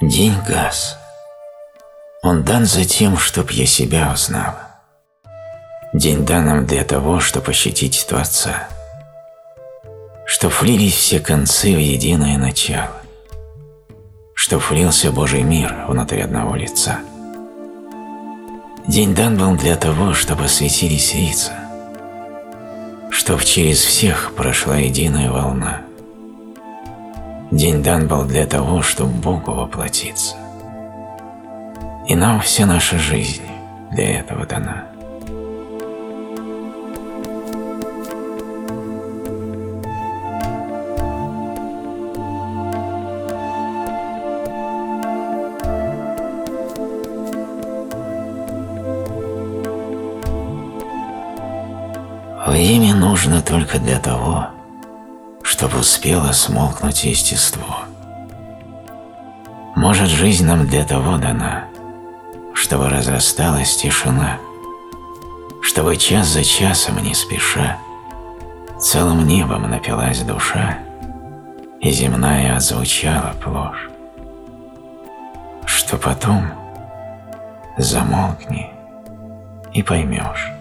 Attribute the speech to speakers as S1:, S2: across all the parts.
S1: День газ. Он дан за тем, чтоб я себя узнала. День дан нам для того, чтобы ощутить Творца. Чтоб влились все концы в единое начало. Чтоб влился Божий мир внутри одного лица. День дан был для того, чтобы светились лица. Чтоб через всех прошла единая волна. День дан был для того, чтобы Богу воплотиться. И нам вся наша жизнь для этого дана. Время нужно только для того, чтобы успело смолкнуть естество. Может, жизнь нам для того дана, чтобы разрасталась тишина, чтобы час за часом не спеша целым небом напилась душа, и земная отзвучала плошь. Что потом замолкни и поймешь.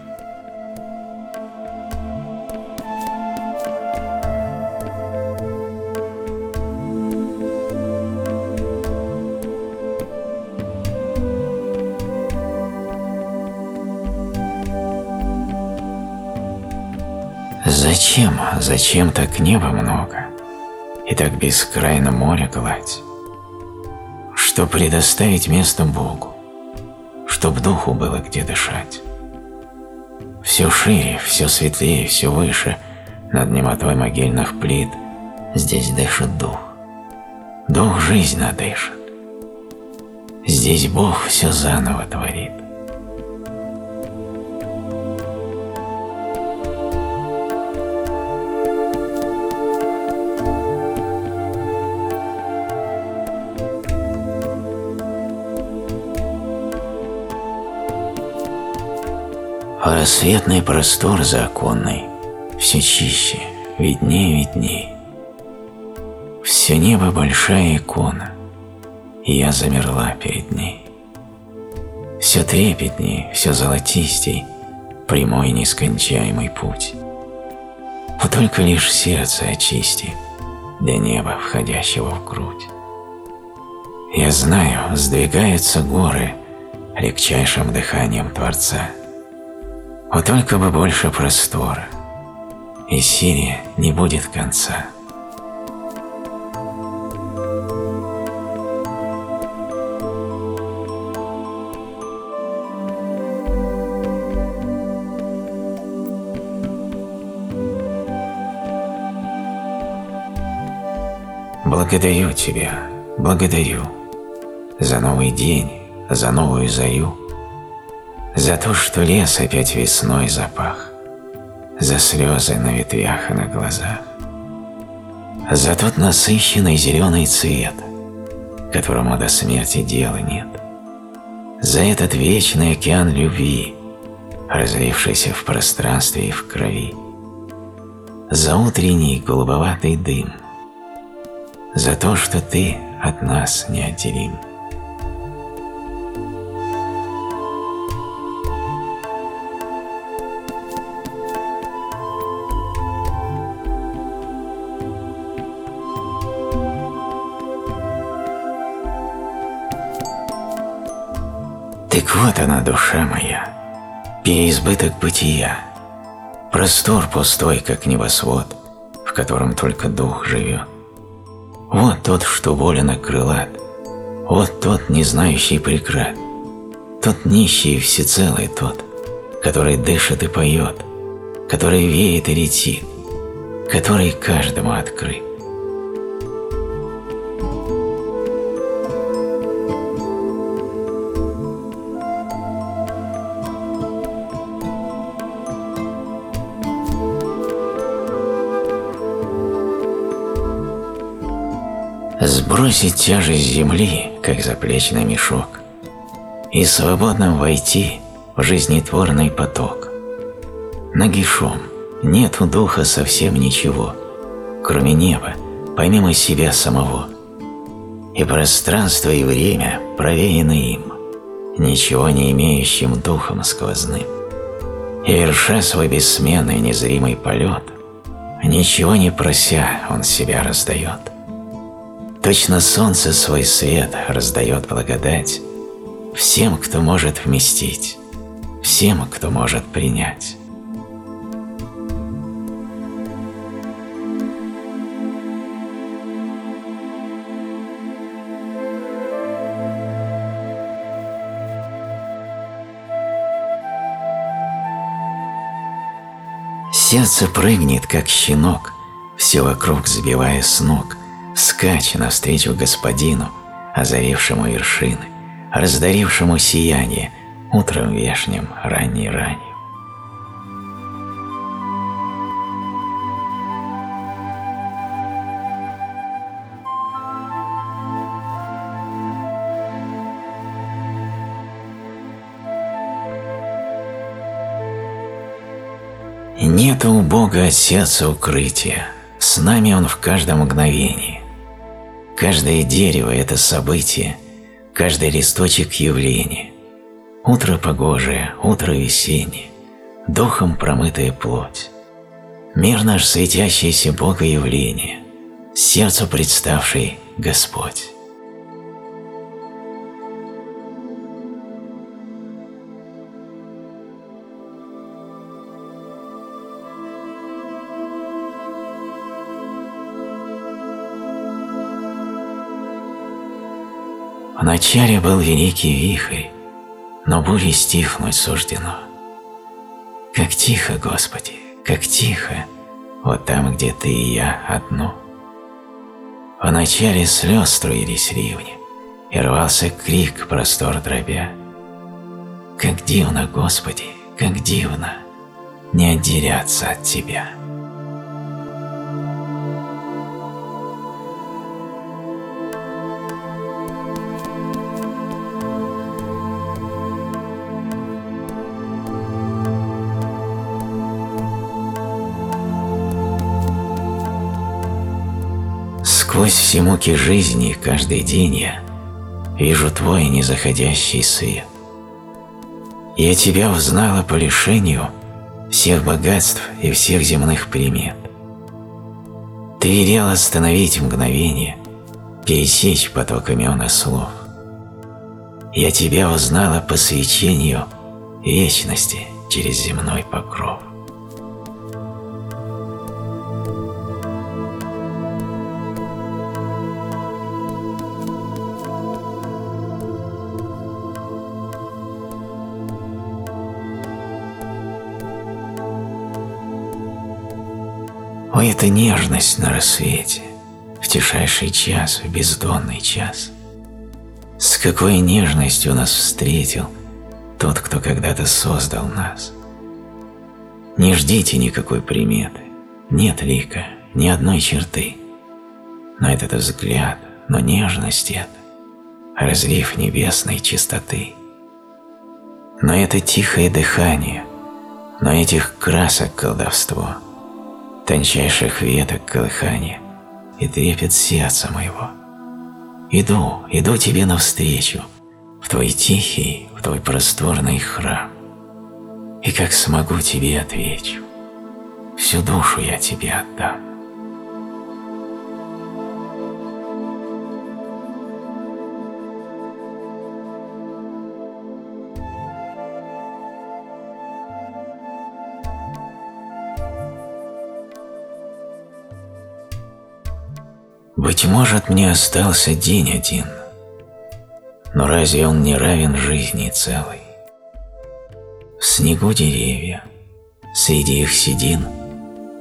S1: Зачем, зачем так неба много и так бескрайно море гладь? Что предоставить место Богу, чтоб духу было где дышать. Все шире, все светлее, все выше над немотой могильных плит здесь дышит дух. Дух жизнь надышит. Здесь Бог все заново творит. Рассветный простор законный, все чище, виднее, видней. Все небо большая икона, и я замерла перед ней. Все трепетней, все золотистей, прямой нескончаемый путь. Вот только лишь сердце очисти для неба, входящего в грудь. Я знаю, сдвигаются горы легчайшим дыханием Творца – вот только бы больше простора, и силе не будет конца. Благодарю Тебя, благодарю за новый день, за новую зарю, за то, что лес опять весной запах, за слезы на ветвях и на глазах, за тот насыщенный зеленый цвет, которому до смерти дела нет, за этот вечный океан любви, разлившийся в пространстве и в крови, за утренний голубоватый дым, за то, что ты от нас неотделим. Вот она, душа моя, переизбыток бытия, простор пустой, как небосвод, в котором только дух живет. Вот тот, что волен и крылат, вот тот, не знающий преград, тот нищий и всецелый тот, который дышит и поет, который веет и летит, который каждому открыт. Сбросить тяжесть земли, как заплечный мешок, и свободно войти в жизнетворный поток. Нагишом нет у духа совсем ничего, кроме неба, помимо себя самого. и пространство и время проверены им, ничего не имеющим духом сквозным. И верша свой бессменный незримый полет, ничего не прося, он себя раздает. Точно солнце свой свет раздает благодать всем, кто может вместить, всем, кто может принять. Сердце прыгнет, как щенок, все вокруг сбивая с ног, скача навстречу господину, озарившему вершины, раздарившему сияние утром вешним ранней-ранней. Нет у Бога от сердца укрытия, с нами Он в каждом мгновении. Каждое дерево – это событие, каждый листочек – явление. Утро погожее, утро весеннее, духом промытая плоть. Мир наш светящееся Бога явление, сердцу представший Господь. Вначале был великий вихрь, но буре стихнуть суждено. Как тихо, Господи, как тихо, вот там, где Ты и я одно. Вначале слез струились ливни, и рвался крик простор дробя. Как дивно, Господи, как дивно не отделяться от Тебя. Сквозь все муки жизни каждый день я вижу твой незаходящий свет. Я тебя узнала по лишению всех богатств и всех земных примет. Ты велел остановить мгновение, пересечь поток имен и слов. Я тебя узнала по свечению вечности через земной покров. О, это нежность на рассвете, в тишайший час, в бездонный час. С какой нежностью нас встретил тот, кто когда-то создал нас. Не ждите никакой приметы, нет лика, ни одной черты. Но этот взгляд, но нежность это, разлив небесной чистоты. Но это тихое дыхание, но этих красок колдовство — тончайших веток колыхания и трепет сердца моего. Иду, иду тебе навстречу, в твой тихий, в твой просторный храм. И как смогу тебе отвечу, всю душу я тебе отдам. Быть может, мне остался день один, но разве он не равен жизни целой? В снегу деревья, среди их седин,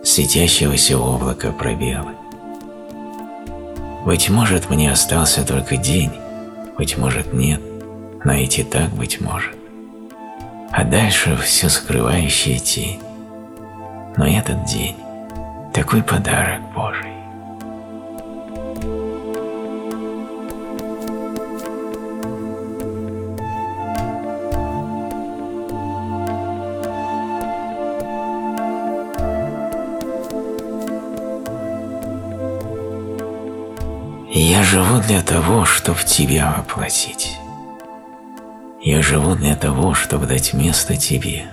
S1: светящегося облака пробелы. Быть может, мне остался только день, быть может, нет, но идти так, быть может. А дальше все скрывающая тень. Но этот день – такой подарок живу для того, чтобы тебя воплотить. Я живу для того, чтобы дать место тебе.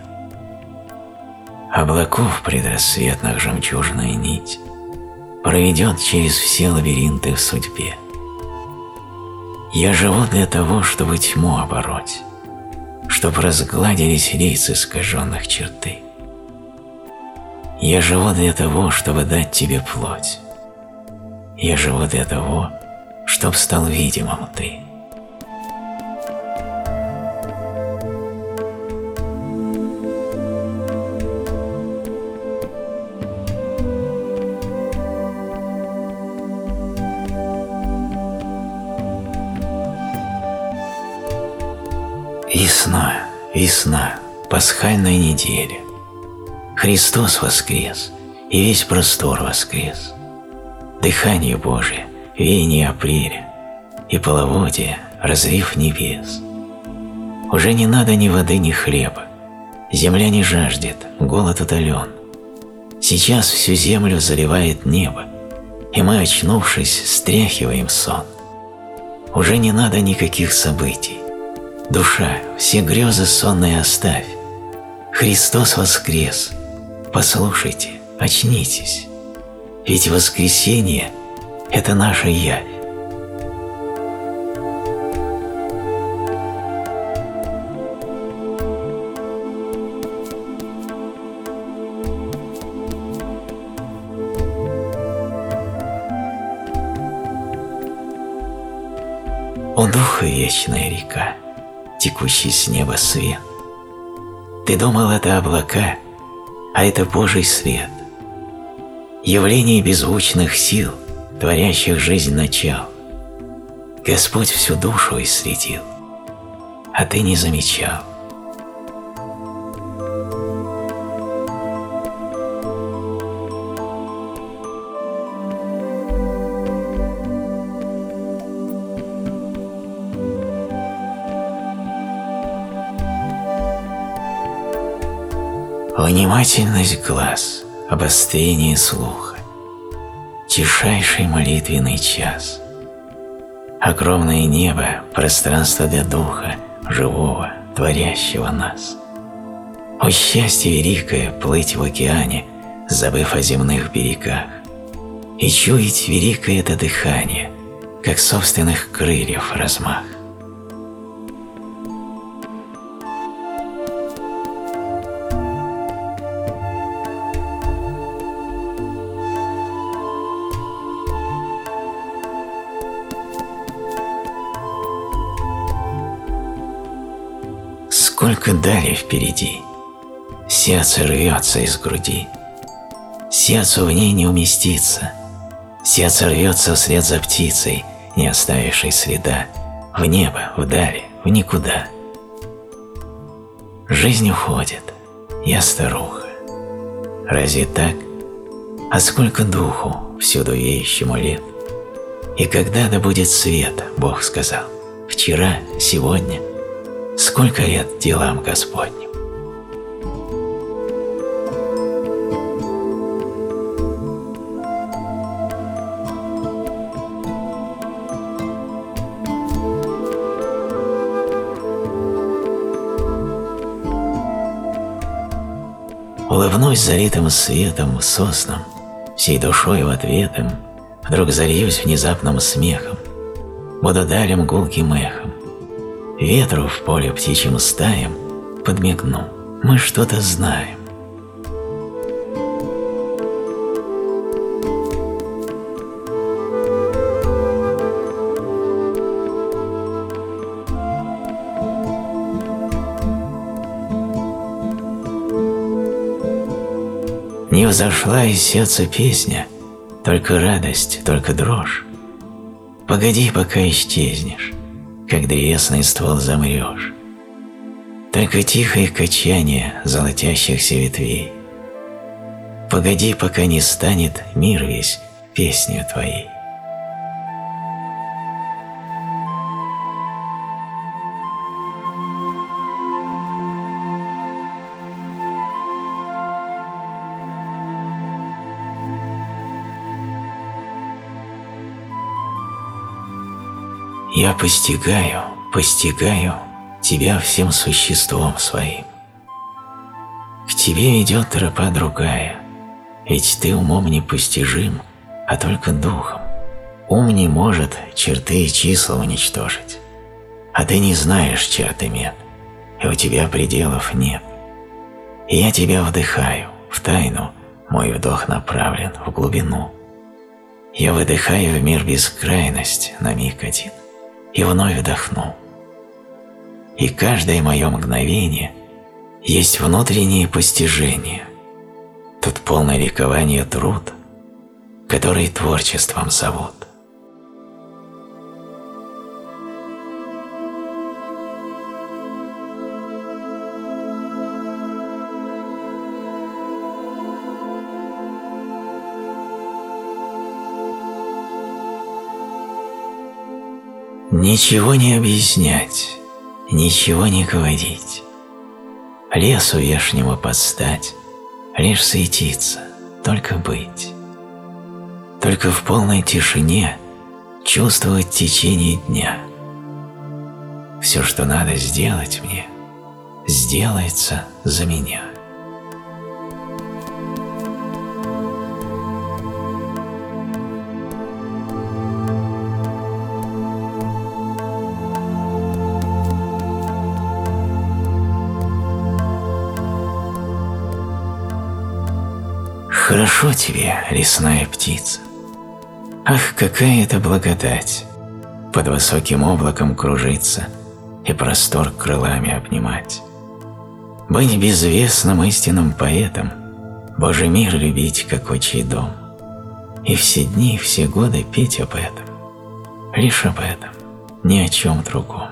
S1: Облаков предрассветных жемчужная нить проведет через все лабиринты в судьбе. Я живу для того, чтобы тьму обороть, чтобы разгладились лица искаженных черты. Я живу для того, чтобы дать тебе плоть. Я живу для того, чтоб стал видимым ты. Весна, весна, пасхальная неделя. Христос воскрес, и весь простор воскрес. Дыхание Божие, веяние апреля, и половодье, разрив небес. Уже не надо ни воды, ни хлеба. Земля не жаждет, голод удален. Сейчас всю землю заливает небо, и мы, очнувшись, стряхиваем сон. Уже не надо никаких событий. Душа, все грезы сонные оставь. Христос воскрес. Послушайте, очнитесь. Ведь воскресение – это наша явь. О Духа вечная река, текущий с неба свет. Ты думал, это облака, а это Божий свет. Явление беззвучных сил, творящих жизнь начал. Господь всю душу исследил, а ты не замечал. Внимательность глаз, обострение слуха, тишайший молитвенный час, огромное небо, пространство для духа, живого, творящего нас. О счастье великое плыть в океане, забыв о земных берегах, и чуять великое это дыхание, как собственных крыльев размах. Сколько дали впереди, сердце рвется из груди. Сердцу в ней не уместиться, сердце рвется вслед за птицей, не оставившей следа, в небо, вдали, в никуда. Жизнь уходит, я старуха. Разве так? А сколько духу, всюду веющему лет? И когда да будет свет, Бог сказал, вчера, сегодня – Сколько лет делам Господним? Улыбнусь залитым светом, соснам, всей душой в ответом, вдруг зальюсь внезапным смехом, буду далем гулким эхом, Ветру в поле птичьим стаем подмигну, мы что-то знаем. Не взошла из сердца песня, только радость, только дрожь. Погоди, пока исчезнешь как древесный ствол замрешь. Только тихое качание золотящихся ветвей. Погоди, пока не станет мир весь песню твоей. Я постигаю, постигаю тебя всем существом своим. К тебе идет тропа другая, ведь ты умом не постижим, а только духом. Ум не может черты и числа уничтожить, а ты не знаешь черты мет, и у тебя пределов нет. И я тебя вдыхаю в тайну, мой вдох направлен в глубину. Я выдыхаю в мир бескрайность на миг один и вновь вдохну. И каждое мое мгновение есть внутреннее постижение, тут полное ликование труд, который творчеством зовут. Ничего не объяснять, ничего не говорить. Лесу вешнему подстать, лишь светиться, только быть. Только в полной тишине чувствовать течение дня. Все, что надо сделать мне, сделается за меня. Хорошо тебе, лесная птица. Ах, какая это благодать! Под высоким облаком кружиться и простор крылами обнимать. Быть безвестным истинным поэтом, Божий мир любить, как отчий дом. И все дни, все годы петь об этом, лишь об этом, ни о чем другом.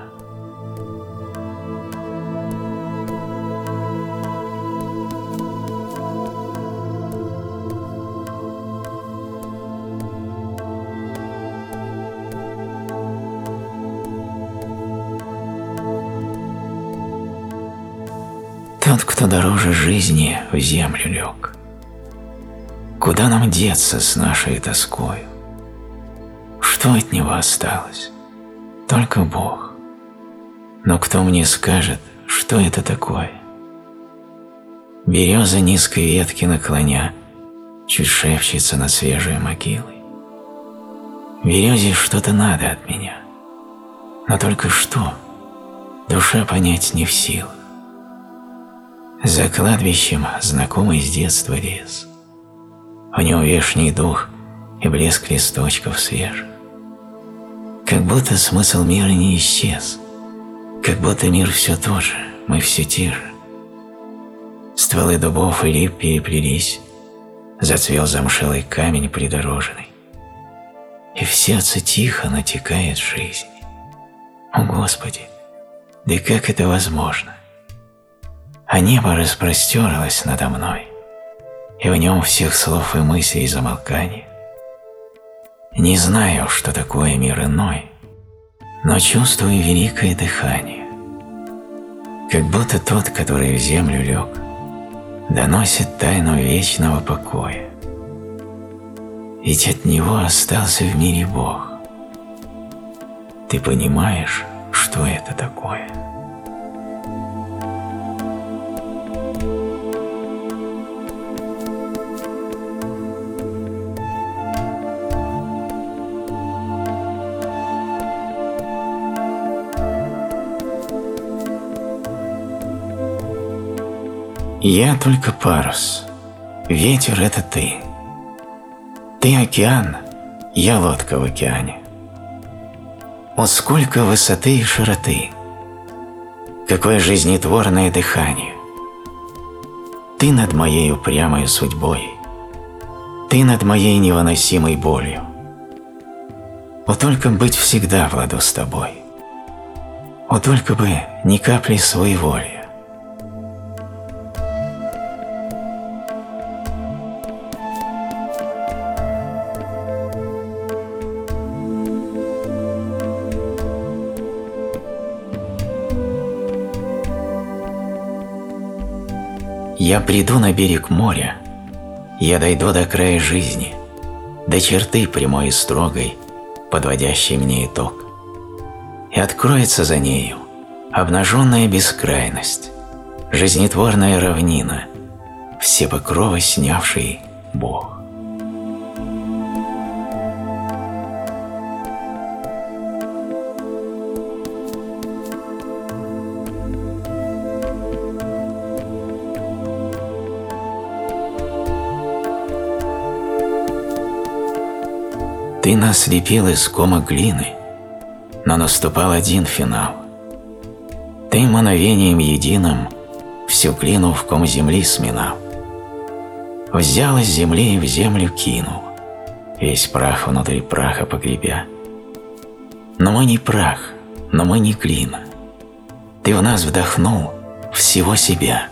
S1: Тот, кто дороже жизни, в землю лег. Куда нам деться с нашей тоской? Что от него осталось? Только Бог. Но кто мне скажет, что это такое? Береза низкой ветки наклоня, чуть шепчется на свежей могилой. Березе что-то надо от меня, но только что душа понять не в силах. За кладбищем знакомый с детства лес. В нем вешний дух и блеск листочков свежих. Как будто смысл мира не исчез, как будто мир все тот же, мы все те же. Стволы дубов и лип переплелись, зацвел замшелый камень придорожный. И в сердце тихо натекает жизнь. О Господи, да как это возможно? А небо распростерлось надо мной, и в нем всех слов и мыслей замолкание. Не знаю, что такое мир иной, но чувствую великое дыхание, как будто тот, который в землю лег, доносит тайну вечного покоя. Ведь от него остался в мире Бог. Ты понимаешь, что это такое? Я только парус. Ветер – это ты. Ты океан, я лодка в океане. О, сколько высоты и широты! Какое жизнетворное дыхание! Ты над моей упрямой судьбой, Ты над моей невыносимой болью. О, только быть всегда в ладу с тобой. О, только бы ни капли своеволия. Я приду на берег моря, я дойду до края жизни, до черты прямой и строгой, подводящей мне итог. и откроется за нею обнаженная бескрайность, жизнетворная равнина, все покровы снявший Бог. Ты нас из кома глины, но наступал один финал. Ты мановением единым всю глину в ком земли сминал. Взял из земли и в землю кинул, весь прах внутри праха погребя. Но мы не прах, но мы не глина. Ты в нас вдохнул всего себя —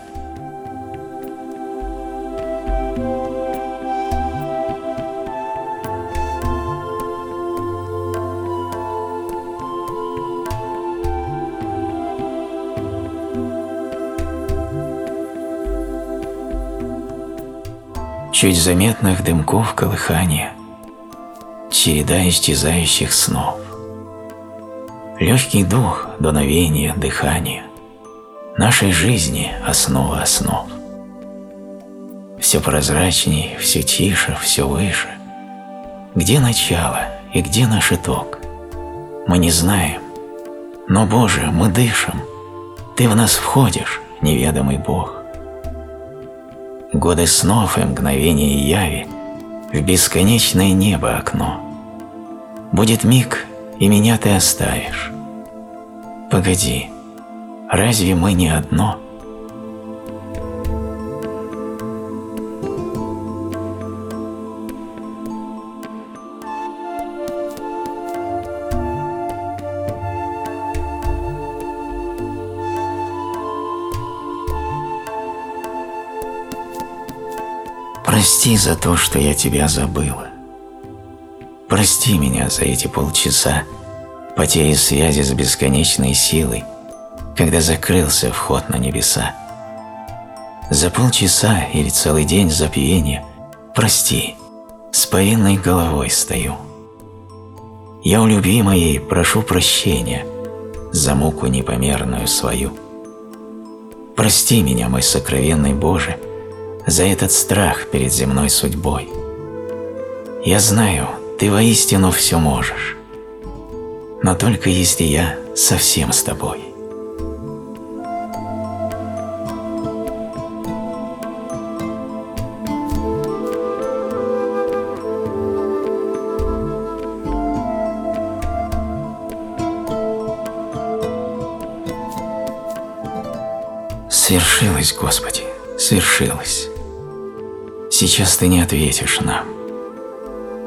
S1: чуть заметных дымков колыхания, череда исчезающих снов. Легкий дух, дуновение, дыхание, нашей жизни основа основ. Все прозрачней, все тише, все выше. Где начало и где наш итог? Мы не знаем. Но, Боже, мы дышим. Ты в нас входишь, неведомый Бог годы снов и мгновения яви, в бесконечное небо окно. Будет миг, и меня ты оставишь. Погоди, разве мы не одно — Прости за то, что я тебя забыла. Прости меня за эти полчаса потери связи с бесконечной силой, когда закрылся вход на небеса. За полчаса или целый день забвения прости, с повинной головой стою. Я у любимой прошу прощения за муку непомерную свою. Прости меня, мой сокровенный Боже, за этот страх перед земной судьбой. Я знаю, ты воистину все можешь, но только если я совсем с тобой. Свершилось, Господи, свершилось. Сейчас ты не ответишь нам.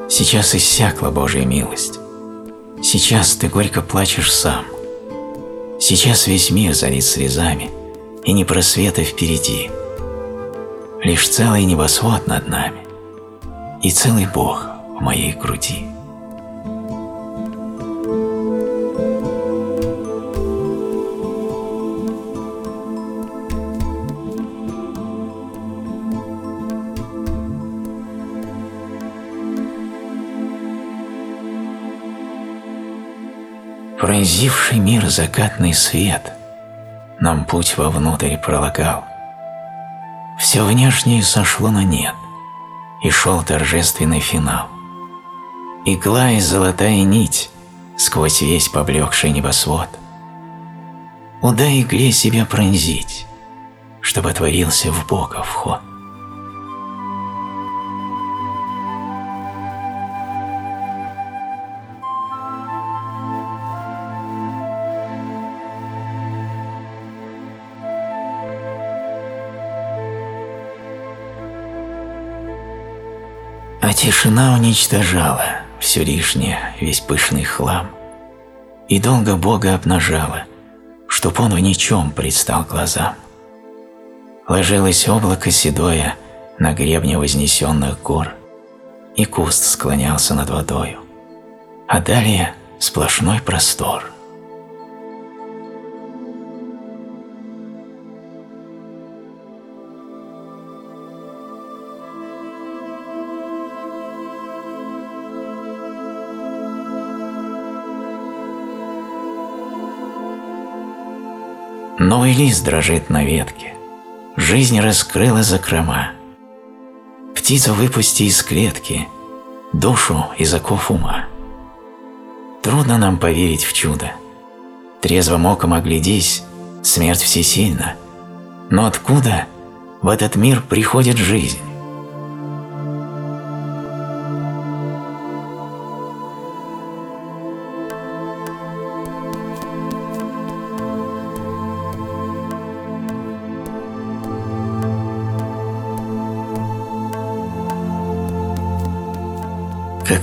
S1: Сейчас иссякла Божья милость. Сейчас ты горько плачешь сам. Сейчас весь мир залит слезами, и не просвета впереди. Лишь целый небосвод над нами и целый Бог в моей груди. Пронзивший мир закатный свет Нам путь вовнутрь пролагал. Все внешнее сошло на нет, И шел торжественный финал. Игла и золотая нить Сквозь весь поблекший небосвод. Уда игле себя пронзить, Чтобы отворился в Бога вход. Тишина уничтожала все лишнее, весь пышный хлам, и долго Бога обнажала, чтоб он в ничем предстал глазам. Ложилось облако седое на гребне вознесенных гор, и куст склонялся над водою, а далее сплошной простор — Новый лист дрожит на ветке. Жизнь раскрыла закрома. Птицу выпусти из клетки, душу из оков ума. Трудно нам поверить в чудо. Трезвым оком оглядись, смерть всесильна. Но откуда в этот мир приходит жизнь?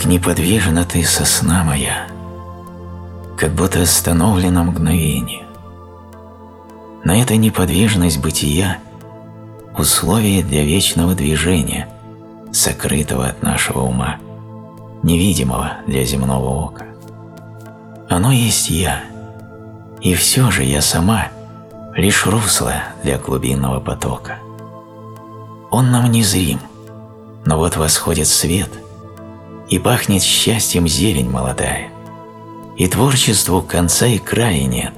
S1: Как неподвижна ты сосна моя, Как будто остановлено мгновение. На эта неподвижность бытия Условие для вечного движения, Сокрытого от нашего ума, Невидимого для земного ока. Оно есть я, и все же я сама Лишь русло для глубинного потока. Он нам не зрим, но вот восходит свет — и пахнет счастьем зелень молодая, и творчеству конца и края нет,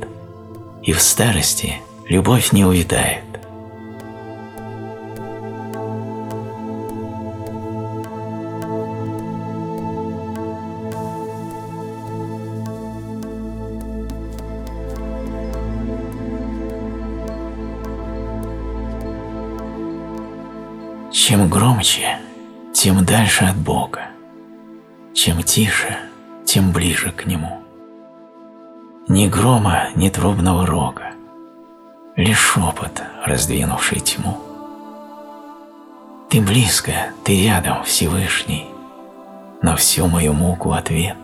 S1: и в старости любовь не увядает. Чем громче, тем дальше от Бога. Чем тише, тем ближе к нему. Ни грома, ни трубного рога, лишь шепот, раздвинувший тьму. Ты близко, ты рядом, Всевышний, на всю мою муку ответ.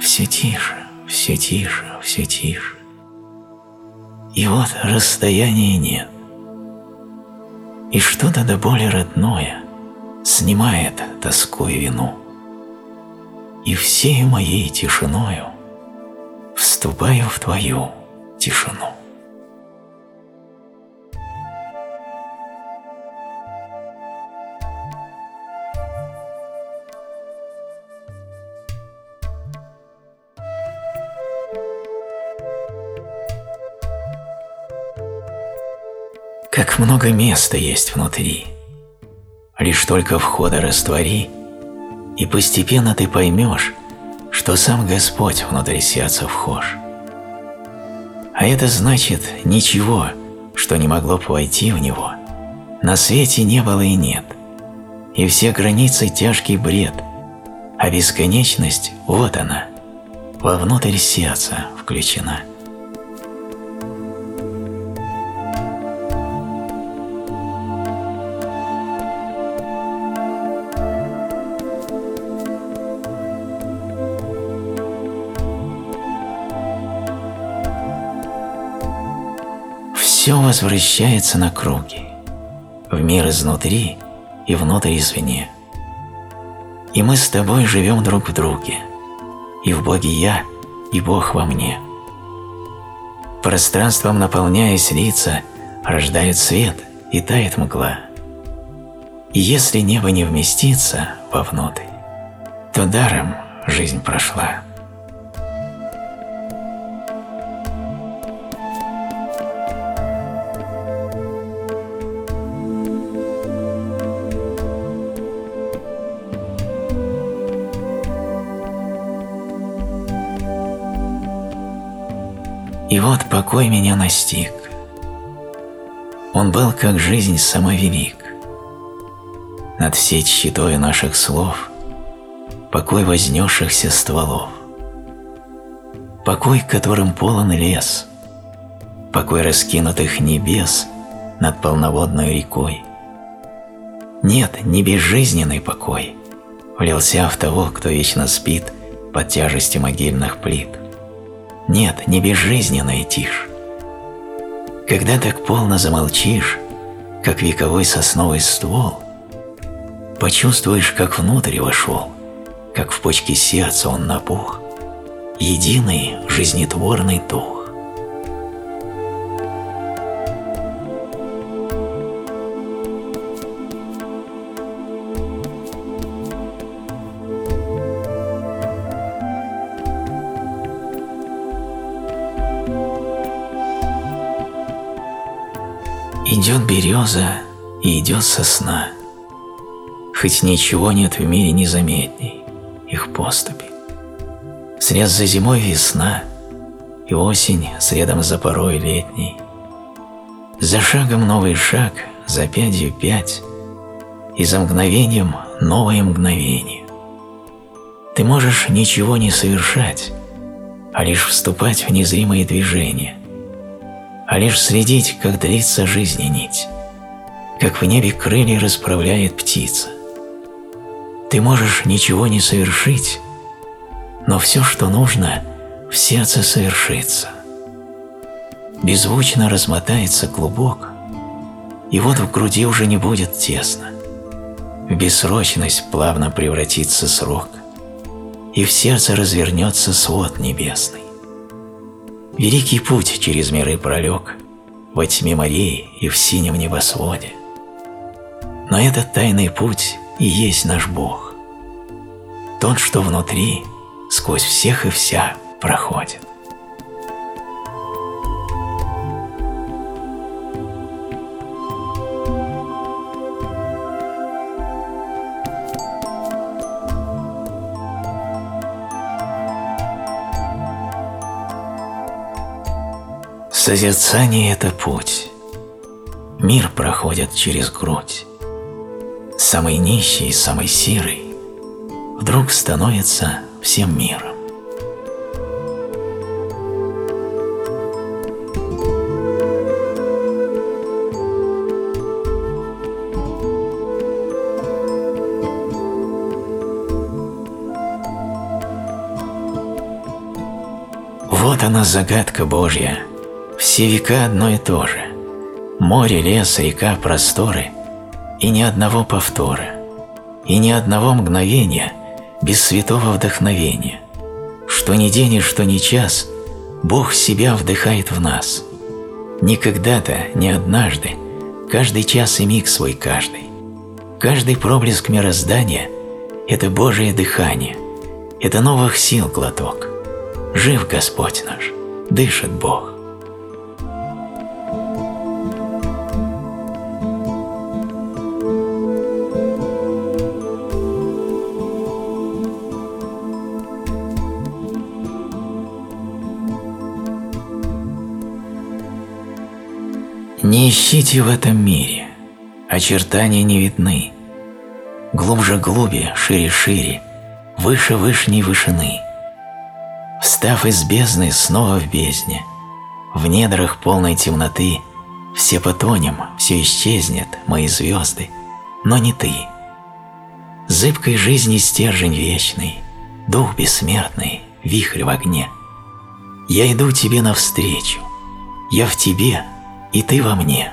S1: Все тише, все тише, все тише. И вот расстояния нет. И что-то до боли родное снимает тоску и вину и всей моей тишиною вступаю в твою тишину. Как много места есть внутри. Лишь только входа раствори, и постепенно ты поймешь, что сам Господь внутри сердца вхож. А это значит ничего, что не могло бы войти в него, на свете не было и нет, и все границы тяжкий бред, а бесконечность вот она, вовнутрь сердца включена. Возвращается на круги, в мир изнутри и внутрь извне. И мы с тобой живем друг в друге, и в Боге я, и Бог во мне. Пространством наполняясь лица, рождают свет и тает мгла. И если небо не вместится вовнутрь, то даром жизнь прошла. Вот покой меня настиг. Он был, как жизнь, самовелик. Над всей щитою наших слов покой вознесшихся стволов. Покой, которым полон лес, покой раскинутых небес над полноводной рекой. Нет, не безжизненный покой, влился в того, кто вечно спит под тяжестью могильных плит – нет, не безжизненная тишь. Когда так полно замолчишь, как вековой сосновый ствол, почувствуешь, как внутрь вошел, как в почке сердца он напух, единый жизнетворный дух. Идет береза и идет сосна, Хоть ничего нет в мире незаметней их поступи. Сред за зимой весна, и осень средом за порой летней. За шагом новый шаг, за пятью пять, и за мгновением новое мгновение. Ты можешь ничего не совершать, а лишь вступать в незримые движения, а лишь следить, как длится жизни нить, как в небе крылья расправляет птица. Ты можешь ничего не совершить, но все, что нужно, в сердце совершится. Беззвучно размотается клубок, и вот в груди уже не будет тесно. В бессрочность плавно превратится срок, и в сердце развернется свод небесный. Великий путь через миры пролег, во тьме морей и в синем небосводе. Но этот тайный путь и есть наш Бог. Тот, что внутри – сквозь всех и вся проходит. Созерцание – это путь. Мир проходит через грудь. Самый нищий и самый серый вдруг становится всем миром. Вот она загадка Божья, все века одно и то же. Море, лес, река, просторы, и ни одного повтора, и ни одного мгновения – без святого вдохновения. Что ни день и что ни час, Бог себя вдыхает в нас. Не когда-то, не однажды, каждый час и миг свой каждый. Каждый проблеск мироздания – это Божие дыхание, это новых сил глоток. Жив Господь наш, дышит Бог. Ищите в этом мире, очертания не видны. Глубже глуби, шире шире, выше вышней вышины. Встав из бездны снова в бездне, в недрах полной темноты, все потонем, все исчезнет, мои звезды, но не ты. Зыбкой жизни стержень вечный, дух бессмертный, вихрь в огне. Я иду тебе навстречу, я в тебе — и ты во мне.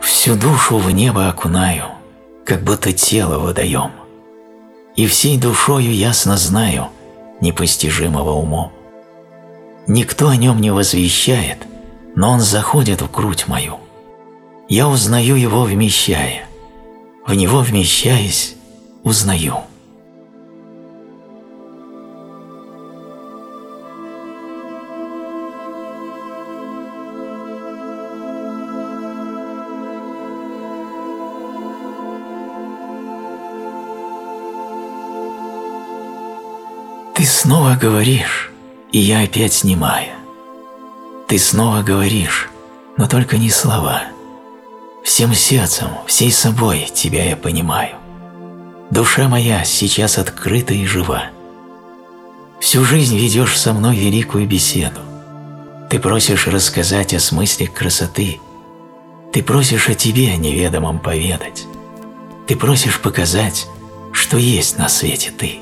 S1: Всю душу в небо окунаю, как будто тело водоем, и всей душою ясно знаю непостижимого умом. Никто о нем не возвещает, но он заходит в грудь мою. Я узнаю его, вмещая. В него вмещаясь, узнаю. Ты снова говоришь, и я опять снимаю. Ты снова говоришь, но только не слова. Всем сердцем, всей собой тебя я понимаю. Душа моя сейчас открыта и жива. Всю жизнь ведешь со мной великую беседу. Ты просишь рассказать о смысле красоты. Ты просишь о тебе неведомом поведать. Ты просишь показать, что есть на свете ты.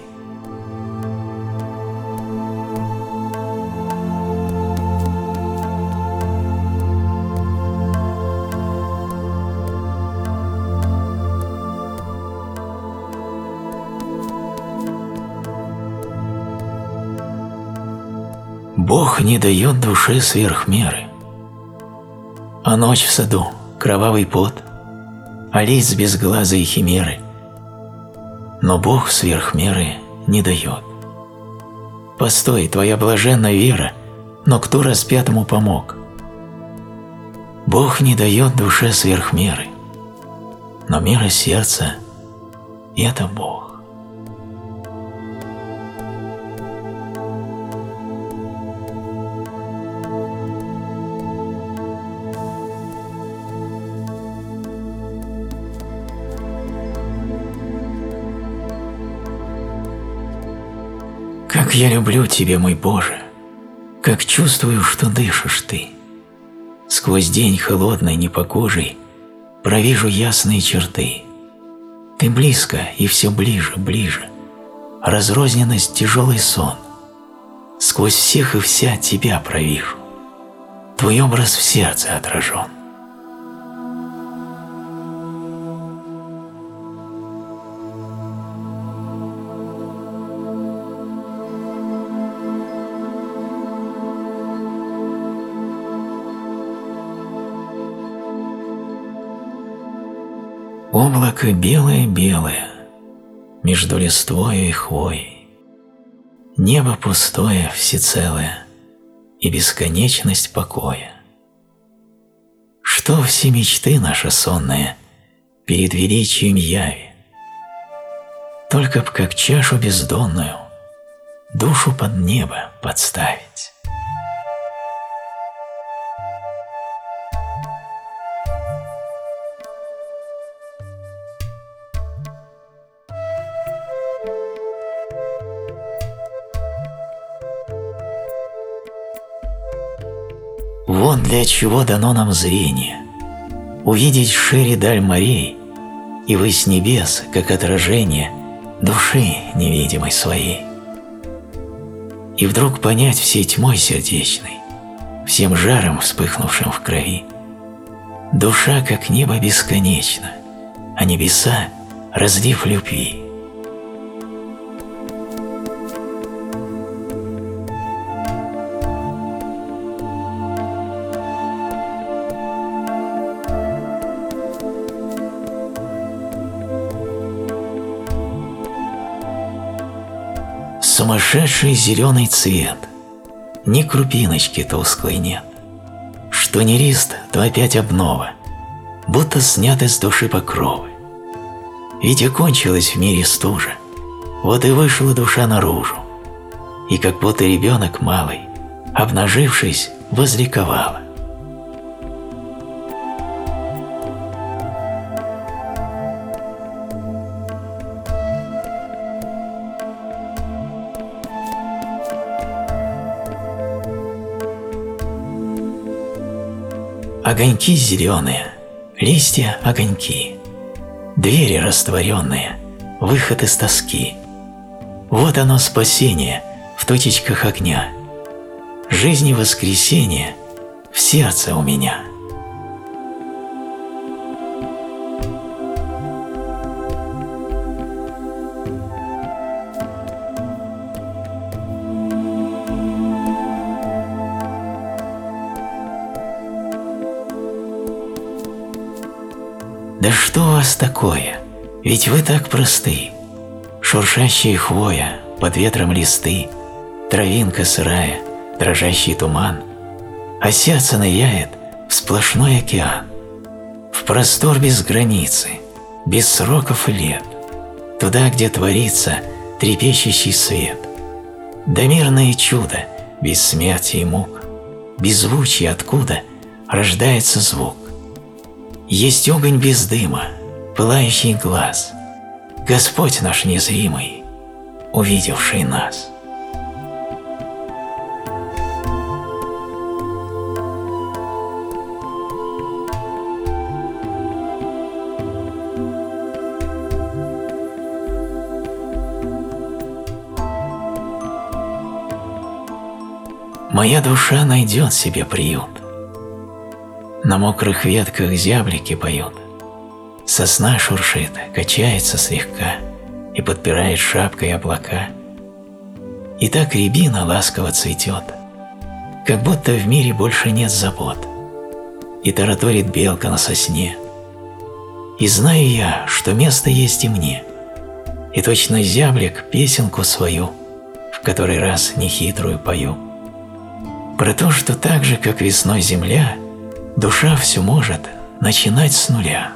S1: Не дает душе сверх меры.
S2: А ночь в саду, кровавый пот, а лиц безглазые химеры. Но Бог сверх меры не дает. Постой, твоя блаженная вера, но кто распятому помог? Бог не дает душе сверх меры, но мера сердца – это Бог. Как я люблю Тебя, мой Боже, как чувствую, что дышишь Ты. Сквозь день холодный, непокожий, провижу ясные черты. Ты близко и все ближе, ближе. Разрозненность – тяжелый сон. Сквозь всех и вся Тебя провижу. Твой образ в сердце отражен. Облако белое-белое, между листвою и хвоей. Небо пустое, всецелое, и бесконечность покоя. Что все мечты наши сонные перед величием яви? Только б как чашу бездонную душу под небо подставить. Вон для чего дано нам зрение. Увидеть шире даль морей и вы с небес, как отражение души невидимой своей. И вдруг понять всей тьмой сердечной, всем жаром вспыхнувшим в крови. Душа, как небо, бесконечна, а небеса – разлив любви. Сумасшедший зеленый цвет, ни крупиночки тусклой нет. Что не лист, то опять обнова, будто сняты с души покровы. Ведь окончилась в мире стужа, вот и вышла душа наружу. И как будто ребенок малый, обнажившись, возликовала. Огоньки зеленые, листья – огоньки, Двери растворенные, выход из тоски. Вот оно спасение в точечках огня, Жизнь и воскресение в сердце у меня – Да что у вас такое? Ведь вы так просты. Шуршащая хвоя, под ветром листы, Травинка сырая, дрожащий туман, А сердце ныряет в сплошной океан, В простор без границы, без сроков и лет, Туда, где творится трепещущий свет. Да мирное чудо, без смерти и мук, Беззвучие откуда рождается звук. Есть огонь без дыма, пылающий глаз, Господь наш незримый, увидевший нас. Моя душа найдет себе приют, на мокрых ветках зяблики поют. Сосна шуршит, качается слегка и подпирает шапкой облака. И так рябина ласково цветет, как будто в мире больше нет забот. и тараторит белка на сосне. И знаю я, что место есть и мне, и точно зяблик песенку свою в который раз нехитрую пою. Про то, что так же, как весной земля, душа все может начинать с нуля.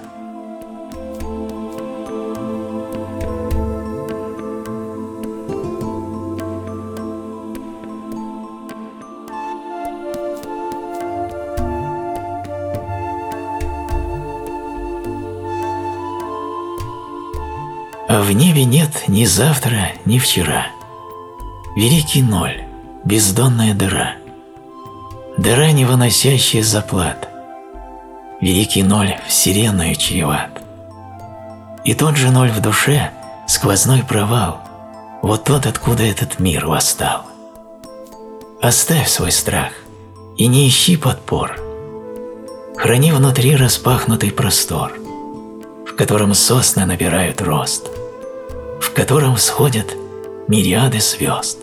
S2: А в небе нет ни завтра, ни вчера. Великий ноль, бездонная дыра. Дыра, не выносящая заплат. Великий ноль вселенную чреват. И тот же ноль в душе, сквозной провал, вот тот, откуда этот мир восстал. Оставь свой страх и не ищи подпор. Храни внутри распахнутый простор, в котором сосны набирают рост – в котором сходят мириады звезд.